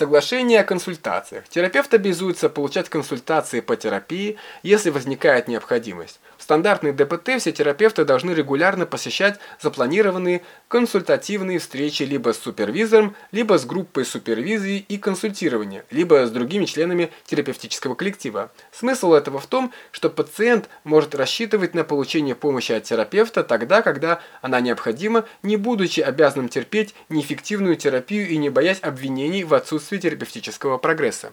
Соглашение о консультациях. Терапевт обязуется получать консультации по терапии, если возникает необходимость. Стандартной ДПТ все терапевты должны регулярно посещать запланированные консультативные встречи либо с супервизором, либо с группой супервизии и консультирования, либо с другими членами терапевтического коллектива. Смысл этого в том, что пациент может рассчитывать на получение помощи от терапевта тогда, когда она необходима, не будучи обязанным терпеть неэффективную терапию и не боясь обвинений в отсутствии терапевтического прогресса.